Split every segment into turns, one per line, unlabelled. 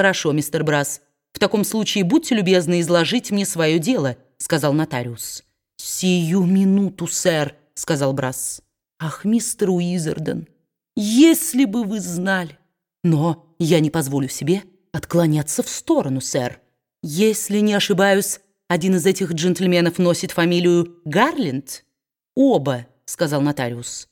«Хорошо, мистер Брас. В таком случае будьте любезны изложить мне свое дело», — сказал нотариус. «Сию минуту, сэр», — сказал Брас. «Ах, мистер Уизерден, если бы вы знали! Но я не позволю себе отклоняться в сторону, сэр. Если не ошибаюсь, один из этих джентльменов носит фамилию Гарленд?» «Оба», — сказал нотариус.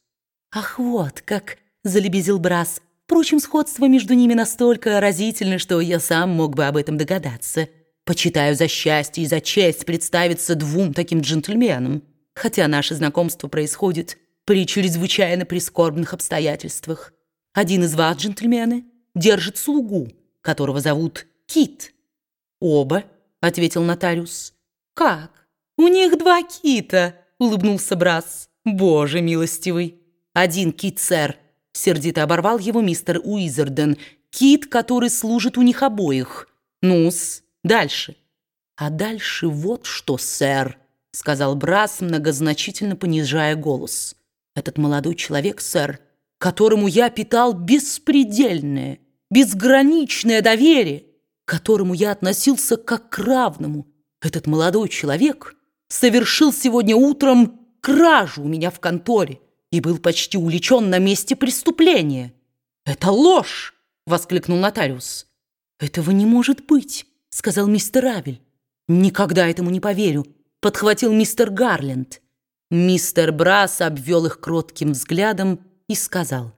«Ах, вот как!» — залебезил Брас. Впрочем, сходство между ними настолько разительно, что я сам мог бы об этом догадаться. Почитаю за счастье и за честь представиться двум таким джентльменам, хотя наше знакомство происходит при чрезвычайно прискорбных обстоятельствах. Один из вас, джентльмены, держит слугу, которого зовут Кит. «Оба», — ответил нотариус. «Как? У них два кита», — улыбнулся Брас. «Боже милостивый! Один кит, сэр, Сердито оборвал его мистер Уизерден. Кит, который служит у них обоих. Ну-с, дальше. А дальше вот что, сэр, сказал Брас, многозначительно понижая голос. Этот молодой человек, сэр, которому я питал беспредельное, безграничное доверие, к которому я относился как к равному. Этот молодой человек совершил сегодня утром кражу у меня в конторе и был почти увлечен на месте преступления. «Это ложь!» — воскликнул нотариус. «Этого не может быть», — сказал мистер Авель. «Никогда этому не поверю», — подхватил мистер Гарленд. Мистер Брас обвел их кротким взглядом и сказал,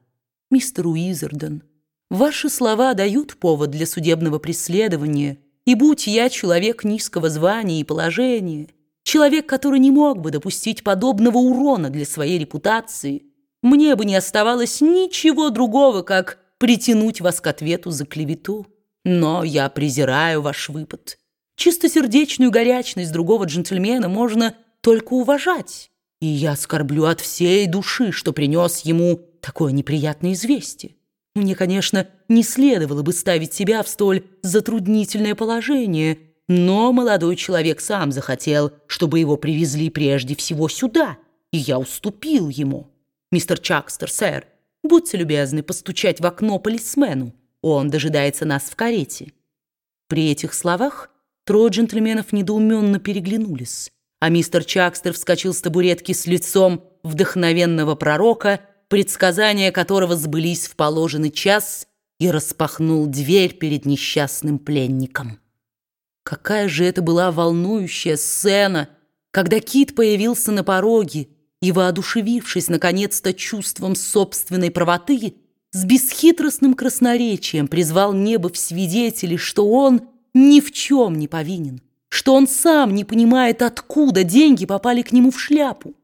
«Мистер Уизерден, ваши слова дают повод для судебного преследования, и будь я человек низкого звания и положения, Человек, который не мог бы допустить подобного урона для своей репутации, мне бы не оставалось ничего другого, как притянуть вас к ответу за клевету. Но я презираю ваш выпад. Чистосердечную горячность другого джентльмена можно только уважать. И я скорблю от всей души, что принес ему такое неприятное известие. Мне, конечно, не следовало бы ставить себя в столь затруднительное положение – но молодой человек сам захотел, чтобы его привезли прежде всего сюда, и я уступил ему. Мистер Чакстер, сэр, будьте любезны постучать в окно полисмену. Он дожидается нас в карете». При этих словах трое джентльменов недоуменно переглянулись, а мистер Чакстер вскочил с табуретки с лицом вдохновенного пророка, предсказания которого сбылись в положенный час, и распахнул дверь перед несчастным пленником. Какая же это была волнующая сцена, когда Кит появился на пороге и, воодушевившись наконец-то чувством собственной правоты, с бесхитростным красноречием призвал небо в свидетели, что он ни в чем не повинен, что он сам не понимает, откуда деньги попали к нему в шляпу.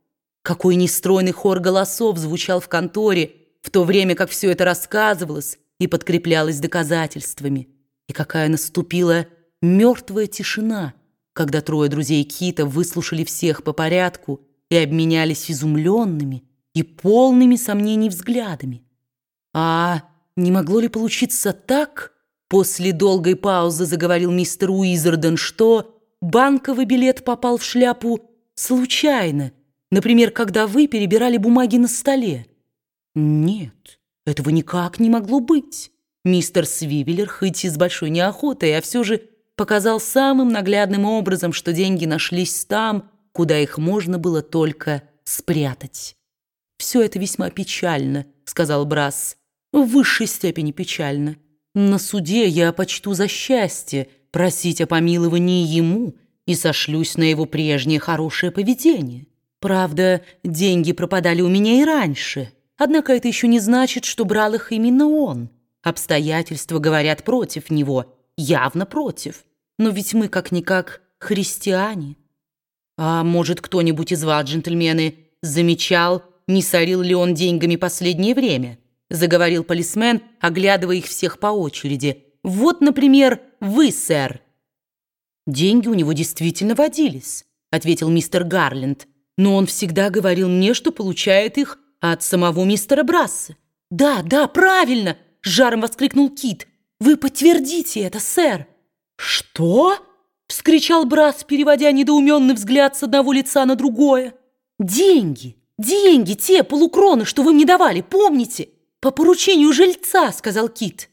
Какой нестройный хор голосов звучал в конторе, в то время как все это рассказывалось и подкреплялось доказательствами, и какая наступила мертвая тишина, когда трое друзей Кита выслушали всех по порядку и обменялись изумленными и полными сомнений взглядами. «А не могло ли получиться так?» После долгой паузы заговорил мистер Уизерден, что банковый билет попал в шляпу случайно, например, когда вы перебирали бумаги на столе. Нет, этого никак не могло быть. Мистер Свивеллер, хоть и с большой неохотой, а все же показал самым наглядным образом, что деньги нашлись там, куда их можно было только спрятать. «Все это весьма печально», — сказал Брас. «В высшей степени печально. На суде я почту за счастье просить о помиловании ему и сошлюсь на его прежнее хорошее поведение. Правда, деньги пропадали у меня и раньше, однако это еще не значит, что брал их именно он. Обстоятельства говорят против него, явно против. Но ведь мы, как-никак, христиане. А может, кто-нибудь из вас, джентльмены, замечал, не сорил ли он деньгами последнее время? Заговорил полисмен, оглядывая их всех по очереди. Вот, например, вы, сэр. Деньги у него действительно водились, ответил мистер Гарленд. Но он всегда говорил мне, что получает их от самого мистера Брасса. «Да, да, правильно!» — жаром воскликнул Кит. «Вы подтвердите это, сэр!» «Что?» — вскричал Брас, переводя недоуменный взгляд с одного лица на другое. «Деньги! Деньги! Те полукроны, что вы мне давали, помните? По поручению жильца!» — сказал Кит.